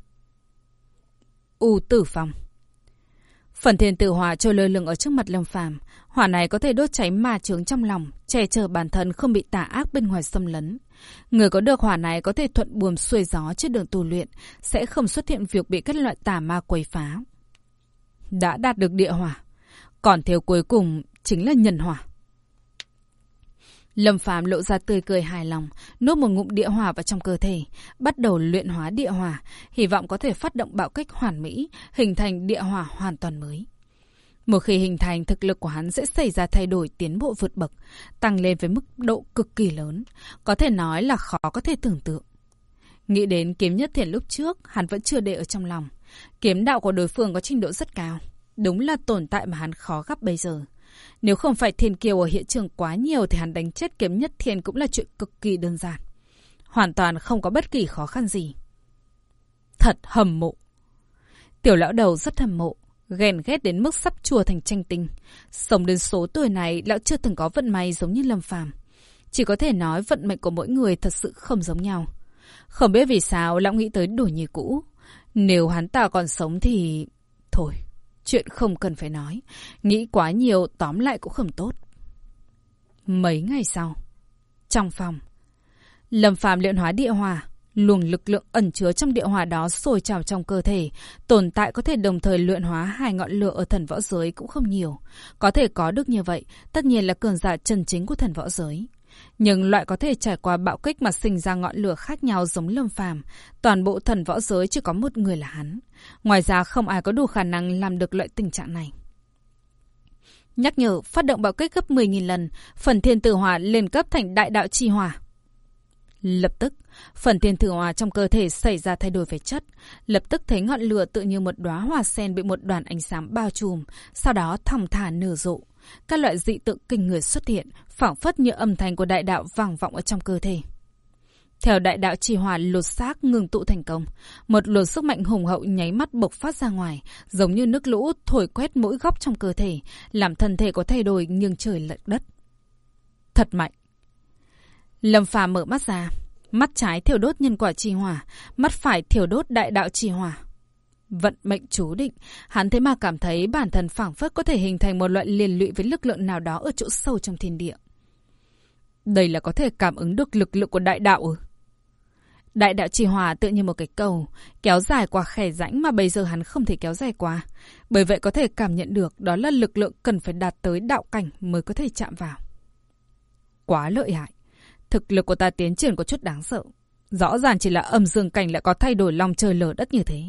U tử phòng. Phần thiên tử hỏa trôi lơ lửng ở trước mặt Lâm Phàm, hỏa này có thể đốt cháy ma chướng trong lòng, che chở bản thân không bị tà ác bên ngoài xâm lấn. Người có được hỏa này có thể thuận buồm xuôi gió trên đường tu luyện, sẽ không xuất hiện việc bị các loại tà ma quấy phá đã đạt được địa hỏa. Còn thiếu cuối cùng chính là nhân hỏa. Lâm Phàm lộ ra tươi cười hài lòng, nuốt một ngụm địa hỏa vào trong cơ thể, bắt đầu luyện hóa địa hỏa, hy vọng có thể phát động bạo kích hoàn mỹ, hình thành địa hỏa hoàn toàn mới. Một khi hình thành, thực lực của hắn sẽ xảy ra thay đổi tiến bộ vượt bậc, tăng lên với mức độ cực kỳ lớn, có thể nói là khó có thể tưởng tượng. Nghĩ đến kiếm nhất thiền lúc trước, hắn vẫn chưa để ở trong lòng. Kiếm đạo của đối phương có trình độ rất cao. Đúng là tồn tại mà hắn khó gặp bây giờ. Nếu không phải thiên kiều ở hiện trường quá nhiều thì hắn đánh chết kiếm nhất thiên cũng là chuyện cực kỳ đơn giản. Hoàn toàn không có bất kỳ khó khăn gì. Thật hầm mộ. Tiểu lão đầu rất hầm mộ, ghen ghét đến mức sắp chùa thành tranh tinh. Sống đến số tuổi này, lão chưa từng có vận may giống như Lâm Phàm. Chỉ có thể nói vận mệnh của mỗi người thật sự không giống nhau. Không biết vì sao lão nghĩ tới đổi nhì cũ. Nếu hắn ta còn sống thì... Thôi, chuyện không cần phải nói. Nghĩ quá nhiều tóm lại cũng không tốt. Mấy ngày sau, trong phòng, Lâm Phàm luyện hóa địa hỏa, luồng lực lượng ẩn chứa trong địa hỏa đó sôi trào trong cơ thể, tồn tại có thể đồng thời luyện hóa hai ngọn lửa ở thần võ giới cũng không nhiều. Có thể có được như vậy, tất nhiên là cường giả chân chính của thần võ giới. Nhưng loại có thể trải qua bạo kích mà sinh ra ngọn lửa khác nhau giống lâm phàm. Toàn bộ thần võ giới chỉ có một người là hắn. Ngoài ra không ai có đủ khả năng làm được loại tình trạng này. Nhắc nhở, phát động bạo kích gấp 10.000 lần, phần thiên tử hỏa lên cấp thành đại đạo chi hỏa. Lập tức, phần thiên tử hỏa trong cơ thể xảy ra thay đổi về chất. Lập tức thấy ngọn lửa tự như một đóa hoa sen bị một đoàn ánh sáng bao trùm, sau đó thong thả nở rộ. Các loại dị tượng kinh người xuất hiện, phảng phất như âm thanh của đại đạo vang vọng ở trong cơ thể. Theo đại đạo trì hòa lột xác ngừng tụ thành công, một luồng sức mạnh hùng hậu nháy mắt bộc phát ra ngoài, giống như nước lũ thổi quét mỗi góc trong cơ thể, làm thân thể có thay đổi nghiêng trời lệch đất. Thật mạnh. Lâm Phàm mở mắt ra, mắt trái thiểu đốt nhân quả trì hỏa, mắt phải thiểu đốt đại đạo trì hỏa. Vận mệnh chú định, hắn thế mà cảm thấy bản thân phảng phất có thể hình thành một loại liên lụy với lực lượng nào đó ở chỗ sâu trong thiên địa. Đây là có thể cảm ứng được lực lượng của đại đạo ư? Đại đạo trì hòa tự như một cái cầu, kéo dài qua khe rãnh mà bây giờ hắn không thể kéo dài qua. Bởi vậy có thể cảm nhận được đó là lực lượng cần phải đạt tới đạo cảnh mới có thể chạm vào. Quá lợi hại. Thực lực của ta tiến triển có chút đáng sợ. Rõ ràng chỉ là âm dương cảnh lại có thay đổi lòng trời lở đất như thế.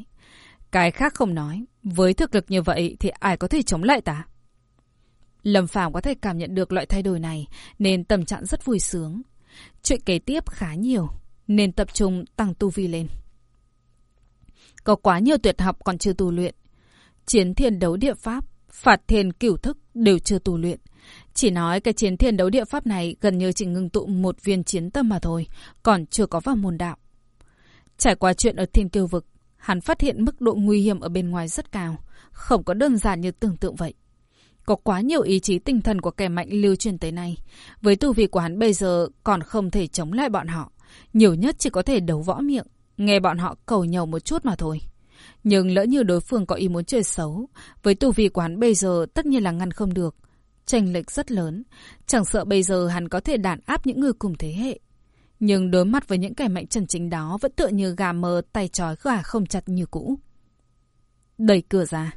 Cái khác không nói, với thực lực như vậy thì ai có thể chống lại ta? Lâm Phàm có thể cảm nhận được loại thay đổi này nên tâm trạng rất vui sướng. Chuyện kế tiếp khá nhiều nên tập trung tăng tu vi lên. Có quá nhiều tuyệt học còn chưa tu luyện. Chiến thiên đấu địa pháp, phạt thiên cửu thức đều chưa tu luyện. Chỉ nói cái chiến thiên đấu địa pháp này gần như chỉ ngưng tụ một viên chiến tâm mà thôi, còn chưa có vào môn đạo. Trải qua chuyện ở thiên kiêu vực, hắn phát hiện mức độ nguy hiểm ở bên ngoài rất cao, không có đơn giản như tưởng tượng vậy. Có quá nhiều ý chí tinh thần của kẻ mạnh lưu truyền tới nay. Với tu vi của hắn bây giờ còn không thể chống lại bọn họ. Nhiều nhất chỉ có thể đấu võ miệng, nghe bọn họ cầu nhầu một chút mà thôi. Nhưng lỡ như đối phương có ý muốn chơi xấu, với tu vi của hắn bây giờ tất nhiên là ngăn không được. Tranh lệch rất lớn, chẳng sợ bây giờ hắn có thể đàn áp những người cùng thế hệ. Nhưng đối mặt với những kẻ mạnh chân chính đó vẫn tựa như gà mờ tay trói gà không chặt như cũ. Đẩy cửa ra.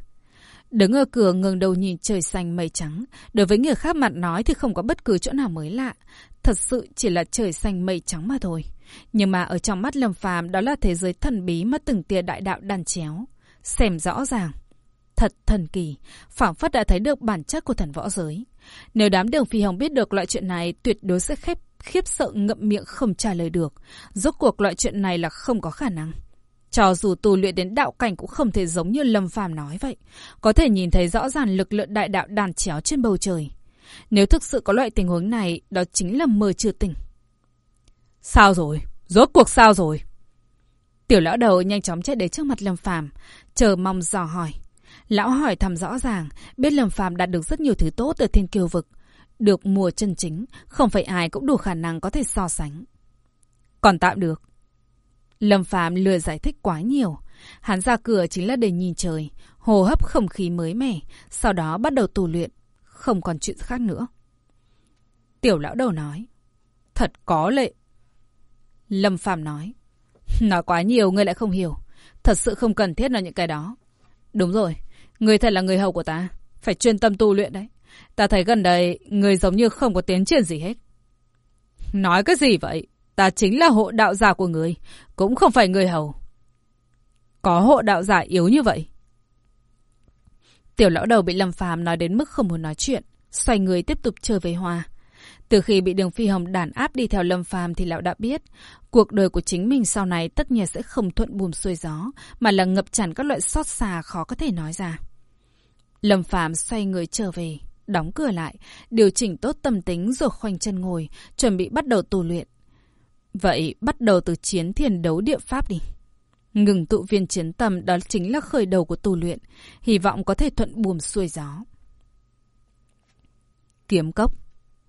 Đứng ở cửa ngừng đầu nhìn trời xanh mây trắng. Đối với người khác mặt nói thì không có bất cứ chỗ nào mới lạ. Thật sự chỉ là trời xanh mây trắng mà thôi. Nhưng mà ở trong mắt Lâm phàm đó là thế giới thần bí mà từng tia đại đạo đàn chéo. Xem rõ ràng. Thật thần kỳ, phảng phất đã thấy được bản chất của thần võ giới. Nếu đám đường phi hồng biết được loại chuyện này, tuyệt đối sẽ khép khiếp sợ ngậm miệng không trả lời được. Rốt cuộc loại chuyện này là không có khả năng. Cho dù tu luyện đến đạo cảnh cũng không thể giống như Lâm Phàm nói vậy. Có thể nhìn thấy rõ ràng lực lượng đại đạo đàn chéo trên bầu trời. Nếu thực sự có loại tình huống này, đó chính là mơ chưa tỉnh. Sao rồi? Rốt cuộc sao rồi? Tiểu lão đầu nhanh chóng chạy đến trước mặt Lâm Phàm, chờ mong dò hỏi. Lão hỏi thăm rõ ràng, biết Lâm Phàm đạt được rất nhiều thứ tốt ở thiên kiều vực, được mùa chân chính, không phải ai cũng đủ khả năng có thể so sánh. Còn tạm được. Lâm Phạm lừa giải thích quá nhiều. Hắn ra cửa chính là để nhìn trời, hồ hấp không khí mới mẻ, sau đó bắt đầu tu luyện, không còn chuyện khác nữa. Tiểu lão đầu nói, thật có lệ. Lâm Phạm nói, nói quá nhiều ngươi lại không hiểu, thật sự không cần thiết là những cái đó. Đúng rồi, ngươi thật là người hầu của ta, phải chuyên tâm tu luyện đấy. Ta thấy gần đây, người giống như không có tiến triển gì hết. Nói cái gì vậy? Ta chính là hộ đạo giả của người, cũng không phải người hầu. Có hộ đạo giả yếu như vậy. Tiểu lão đầu bị Lâm Phàm nói đến mức không muốn nói chuyện, xoay người tiếp tục chơi với Hoa. Từ khi bị Đường Phi Hồng đàn áp đi theo Lâm Phàm thì lão đã biết, cuộc đời của chính mình sau này tất nhiên sẽ không thuận buồm xuôi gió, mà là ngập tràn các loại xót xa khó có thể nói ra. Lâm Phàm xoay người trở về, đóng cửa lại, điều chỉnh tốt tâm tính rồi khoanh chân ngồi, chuẩn bị bắt đầu tu luyện. Vậy bắt đầu từ chiến thiền đấu địa pháp đi. Ngừng tụ viên chiến tâm đó chính là khởi đầu của tu luyện, hy vọng có thể thuận buồm xuôi gió. Kiếm cốc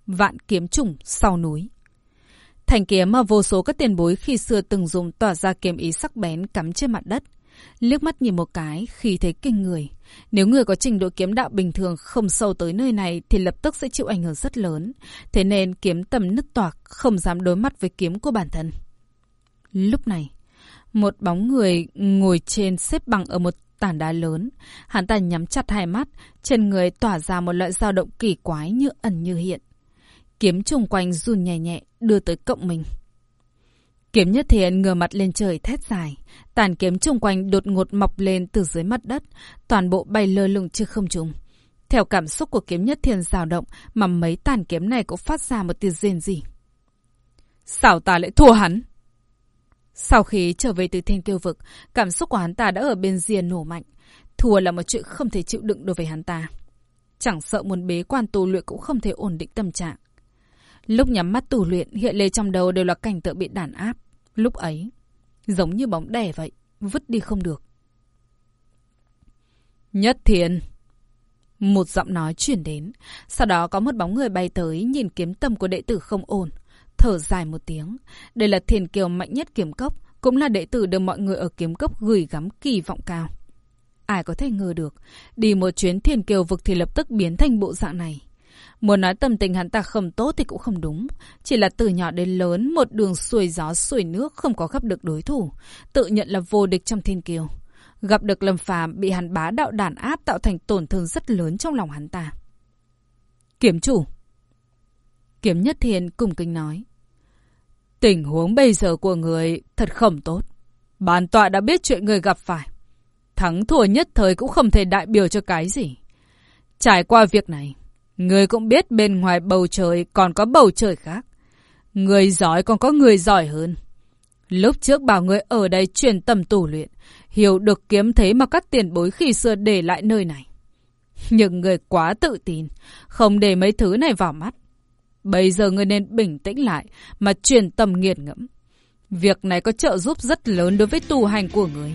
Vạn kiếm trùng sau núi Thành kiếm mà vô số các tiền bối khi xưa từng dùng tỏa ra kiếm ý sắc bén cắm trên mặt đất. Liếc mắt nhìn một cái khi thấy kinh người. Nếu người có trình độ kiếm đạo bình thường không sâu tới nơi này thì lập tức sẽ chịu ảnh hưởng rất lớn. Thế nên kiếm tầm nứt toạc không dám đối mắt với kiếm của bản thân. Lúc này, một bóng người ngồi trên xếp bằng ở một tảng đá lớn. Hắn ta nhắm chặt hai mắt, trên người tỏa ra một loại dao động kỳ quái như ẩn như hiện. Kiếm trùng quanh run nhẹ nhẹ, đưa tới cộng mình. Kiếm nhất thiện ngửa mặt lên trời thét dài. Tàn kiếm chung quanh đột ngột mọc lên từ dưới mặt đất, toàn bộ bay lơ lửng trên không trung. Theo cảm xúc của kiếm nhất thiên dao động mà mấy tàn kiếm này cũng phát ra một tiếng rên gì. Sao ta lại thua hắn? Sau khi trở về từ thiên kiêu vực, cảm xúc của hắn ta đã ở bên rìa nổ mạnh. Thua là một chuyện không thể chịu đựng đối với hắn ta. Chẳng sợ muốn bế quan tu luyện cũng không thể ổn định tâm trạng. Lúc nhắm mắt tu luyện, hiện lên trong đầu đều là cảnh tượng bị đàn áp. Lúc ấy, giống như bóng đè vậy, vứt đi không được. Nhất thiền. Một giọng nói chuyển đến. Sau đó có một bóng người bay tới, nhìn kiếm tâm của đệ tử không ổn thở dài một tiếng. Đây là thiền kiều mạnh nhất kiếm cốc, cũng là đệ tử được mọi người ở kiếm cốc gửi gắm kỳ vọng cao. Ai có thể ngờ được, đi một chuyến thiền kiều vực thì lập tức biến thành bộ dạng này. Muốn nói tâm tình hắn ta không tốt thì cũng không đúng. Chỉ là từ nhỏ đến lớn, một đường xuôi gió xuôi nước không có gặp được đối thủ. Tự nhận là vô địch trong thiên kiều. Gặp được lâm phàm bị hắn bá đạo đàn áp tạo thành tổn thương rất lớn trong lòng hắn ta. Kiếm chủ. Kiếm nhất thiên cùng kinh nói. Tình huống bây giờ của người thật không tốt. Bản tọa đã biết chuyện người gặp phải. Thắng thua nhất thời cũng không thể đại biểu cho cái gì. Trải qua việc này, người cũng biết bên ngoài bầu trời còn có bầu trời khác. Người giỏi còn có người giỏi hơn. Lúc trước bảo người ở đây truyền tâm tù luyện, hiểu được kiếm thế mà các tiền bối khi xưa để lại nơi này. Nhưng người quá tự tin, không để mấy thứ này vào mắt. Bây giờ người nên bình tĩnh lại mà truyền tâm nghiền ngẫm. Việc này có trợ giúp rất lớn đối với tu hành của người.